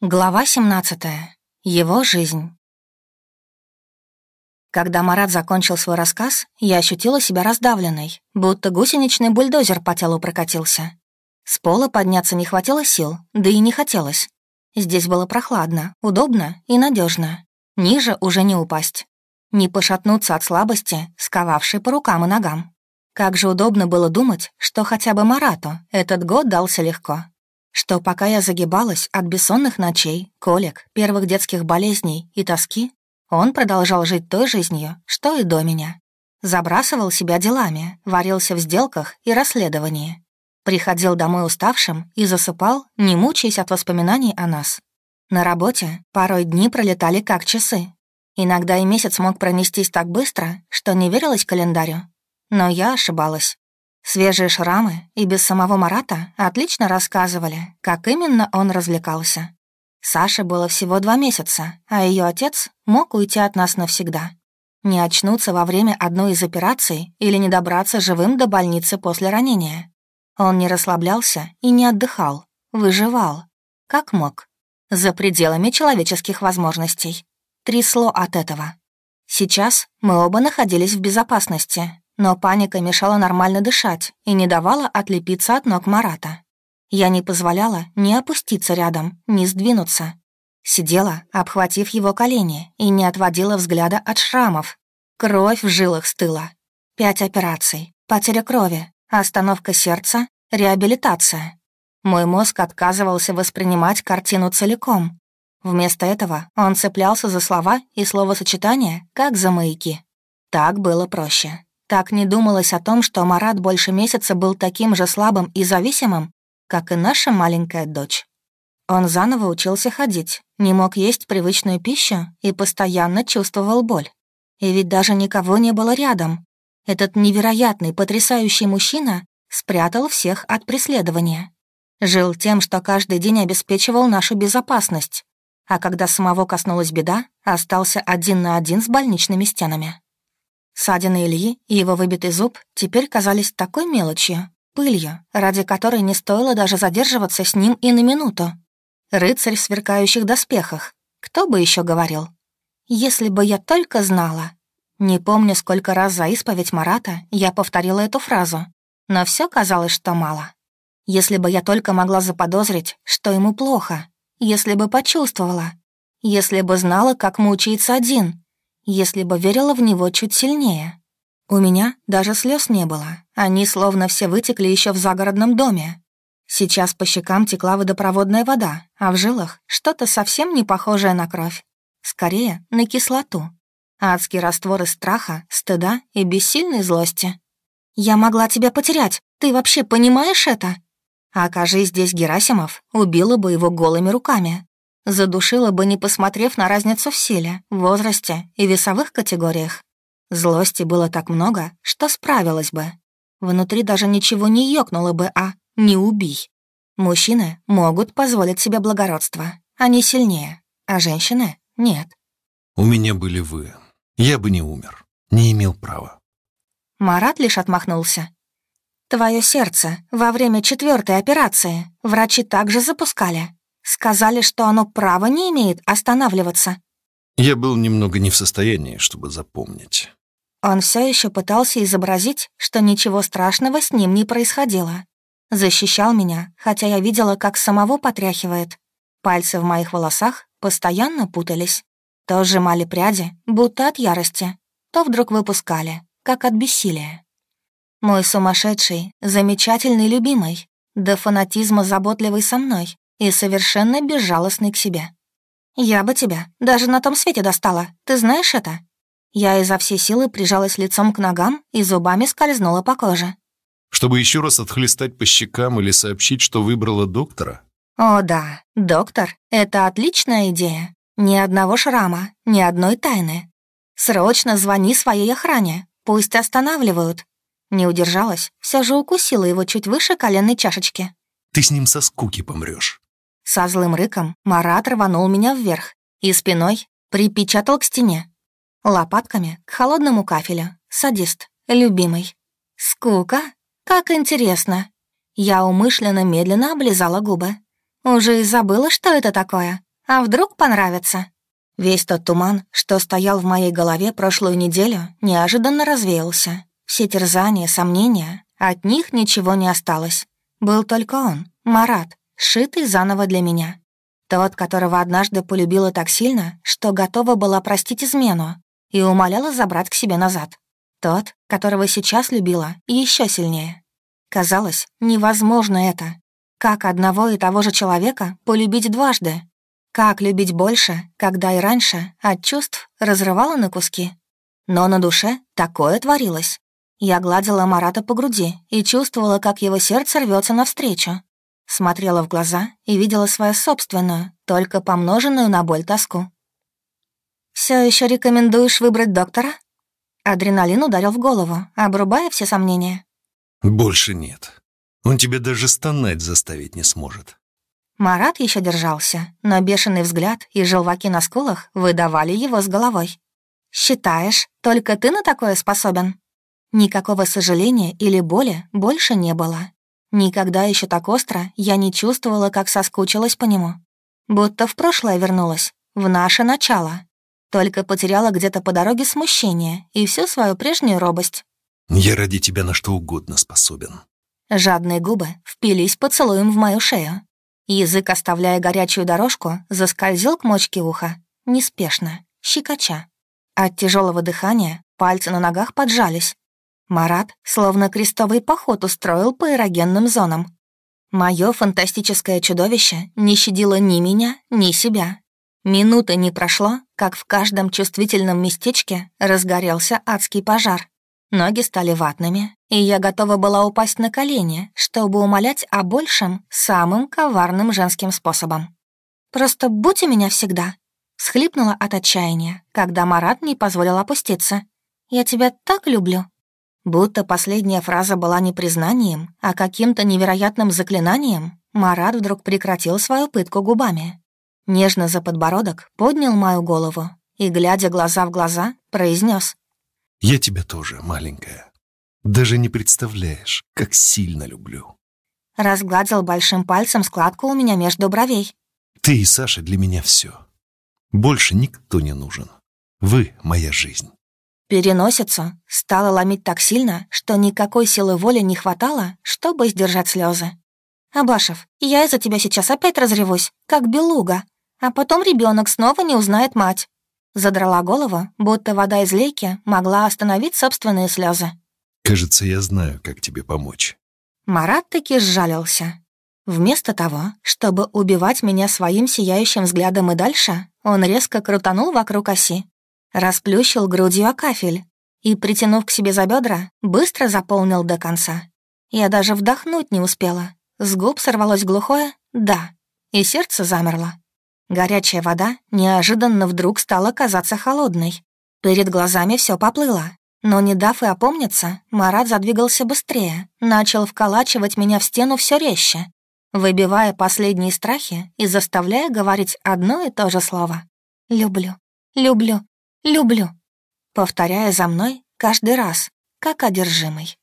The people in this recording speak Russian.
Глава 17. Его жизнь. Когда Марат закончил свой рассказ, я ощутила себя раздавленной, будто гусеничный бульдозер по телу прокатился. С пола подняться не хватило сил, да и не хотелось. Здесь было прохладно, удобно и надежно. Ниже уже не упасть. Не пошатнуться от слабости, сковавшей по рукам и ногам. Как же удобно было думать, что хотя бы Марату этот год дался легко, что пока я загибалась от бессонных ночей, колик, первых детских болезней и тоски, он продолжал жить той жизнью, что и до меня. Забрасывал себя делами, варился в сделках и расследовании. Приходил домой уставшим и засыпал, не мучаясь от воспоминаний о нас. На работе порой дни пролетали как часы. Иногда и месяц мог пронестись так быстро, что не верилось календарю. Но я ошибалась. Свежие шрамы и без самого Марата отлично рассказывали, как именно он развлекался. Саше было всего два месяца, а ее отец мог уйти от нас навсегда. Не очнуться во время одной из операций или не добраться живым до больницы после ранения. Он не расслаблялся и не отдыхал, выживал, как мог, за пределами человеческих возможностей. Трясло от этого. Сейчас мы оба находились в безопасности, но паника мешала нормально дышать и не давала отлепиться от ног Марата. Я не позволяла ни опуститься рядом, ни сдвинуться. Сидела, обхватив его колени, и не отводила взгляда от шрамов. Кровь в жилах стыла. Пять операций, потеря крови, остановка сердца, реабилитация. Мой мозг отказывался воспринимать картину целиком. Вместо этого он цеплялся за слова и словосочетания, как за маяки. Так было проще. Так не думалось о том, что Марат больше месяца был таким же слабым и зависимым, как и наша маленькая дочь. Он заново учился ходить, не мог есть привычную пищу и постоянно чувствовал боль. И ведь даже никого не было рядом. Этот невероятный, потрясающий мужчина спрятал всех от преследования. Жил тем, что каждый день обеспечивал нашу безопасность, а когда самого коснулась беда, остался один на один с больничными стенами. Ссадины Ильи и его выбитый зуб теперь казались такой мелочью, пылью, ради которой не стоило даже задерживаться с ним и на минуту. Рыцарь в сверкающих доспехах. Кто бы еще говорил? Если бы я только знала. Не помню, сколько раз за исповедь Марата я повторила эту фразу, но все казалось, что мало. Если бы я только могла заподозрить, что ему плохо, если бы почувствовала, если бы знала, как мучается один, если бы верила в него чуть сильнее. У меня даже слез не было, они словно все вытекли еще в загородном доме. Сейчас по щекам текла водопроводная вода, а в жилах что-то совсем не похожее на кровь. Скорее, на кислоту. Адский раствор из страха, стыда и бессильной злости. «Я могла тебя потерять, ты вообще понимаешь это?» Окажись здесь Герасимов, убила бы его голыми руками. Задушила бы, не посмотрев на разницу в силе, возрасте и весовых категориях. Злости было так много, что справилась бы. Внутри даже ничего не ёкнуло бы, а «не убий». Мужчины могут позволить себе благородство, они сильнее, а женщины — нет. «У меня были вы. Я бы не умер, не имел права». Марат лишь отмахнулся. «Твое сердце во время четвертой операции врачи также запускали. Сказали, что оно права не имеет останавливаться. Я был немного не в состоянии, чтобы запомнить. Он все еще пытался изобразить, что ничего страшного с ним не происходило. Защищал меня, хотя я видела, как самого потряхивает. Пальцы в моих волосах постоянно путались. То сжимали пряди, будто от ярости, то вдруг выпускали, как от бессилия. Мой сумасшедший, замечательный любимый, до фанатизма заботливый со мной, и совершенно безжалостный к себе. «Я бы тебя даже на том свете достала, ты знаешь это?» Я изо всей силы прижалась лицом к ногам и зубами скользнула по коже. «Чтобы еще раз отхлестать по щекам или сообщить, что выбрала доктора?» «О да, доктор — это отличная идея. Ни одного шрама, ни одной тайны. Срочно звони своей охране, пусть останавливают». Не удержалась, все же укусила его чуть выше коленной чашечки. «Ты с ним со скуки помрешь. Со злым рыком Марат рванул меня вверх и спиной припечатал к стене. Лопатками к холодному кафелю. Садист. Любимый. Скука? Как интересно. Я умышленно медленно облизала губы. Уже и забыла, что это такое. А вдруг понравится? Весь тот туман, что стоял в моей голове прошлую неделю, неожиданно развеялся. Все терзания, сомнения, от них ничего не осталось. Был только он, Марат, сшитый заново для меня. Тот, которого однажды полюбила так сильно, что готова была простить измену и умоляла забрать к себе назад. Тот, которого сейчас любила еще сильнее. Казалось, невозможно это. Как одного и того же человека полюбить дважды? Как любить больше, когда и раньше от чувств разрывала на куски? Но на душе такое творилось. Я гладила Марата по груди и чувствовала, как его сердце рвется навстречу. Смотрела в глаза и видела свою собственную, только помноженную на боль тоску. Все еще рекомендуешь выбрать доктора?» Адреналин ударил в голову, обрубая все сомнения. «Больше нет. Он тебя даже стонать заставить не сможет». Марат еще держался, но бешеный взгляд и желваки на скулах выдавали его с головой. «Считаешь, только ты на такое способен?» Никакого сожаления или боли больше не было. Никогда еще так остро я не чувствовала, как соскучилась по нему. Будто в прошлое вернулась, в наше начало. Только потеряла где-то по дороге смущение и всю свою прежнюю робость. «Я ради тебя на что угодно способен». Жадные губы впились поцелуем в мою шею. Язык, оставляя горячую дорожку, заскользил к мочке уха. Неспешно, щекоча. От тяжелого дыхания пальцы на ногах поджались, Марат словно крестовый поход устроил по эрогенным зонам. Мое фантастическое чудовище не щадило ни меня, ни себя. Минуты не прошло, как в каждом чувствительном местечке разгорелся адский пожар. Ноги стали ватными, и я готова была упасть на колени, чтобы умолять о большем, самым коварным женским способом. «Просто будь у меня всегда», — схлипнула от отчаяния, когда Марат не позволил опуститься. «Я тебя так люблю». Будто последняя фраза была не признанием, а каким-то невероятным заклинанием, Марат вдруг прекратил свою пытку губами. Нежно за подбородок поднял мою голову и, глядя глаза в глаза, произнес: «Я тебя тоже, маленькая. Даже не представляешь, как сильно люблю». Разгладил большим пальцем складку у меня между бровей. «Ты и Саша для меня все. Больше никто не нужен. Вы — моя жизнь». Переносицу стало ломить так сильно, что никакой силы воли не хватало, чтобы сдержать слезы. «Абашев, я из-за тебя сейчас опять разревусь, как белуга, а потом ребенок снова не узнает мать». Задрала голову, будто вода из лейки могла остановить собственные слезы. «Кажется, я знаю, как тебе помочь». Марат таки сжалился. Вместо того, чтобы убивать меня своим сияющим взглядом и дальше, он резко крутанул вокруг оси, расплющил грудью о кафель и, притянув к себе за бедра, быстро заполнил до конца. Я даже вдохнуть не успела. С губ сорвалось глухое «да», и сердце замерло. Горячая вода неожиданно вдруг стала казаться холодной. Перед глазами все поплыло. Но не дав и опомниться, Марат задвигался быстрее, начал вколачивать меня в стену все резче, выбивая последние страхи и заставляя говорить одно и то же слово. «Люблю, люблю, Люблю», повторяя за мной каждый раз, как одержимый.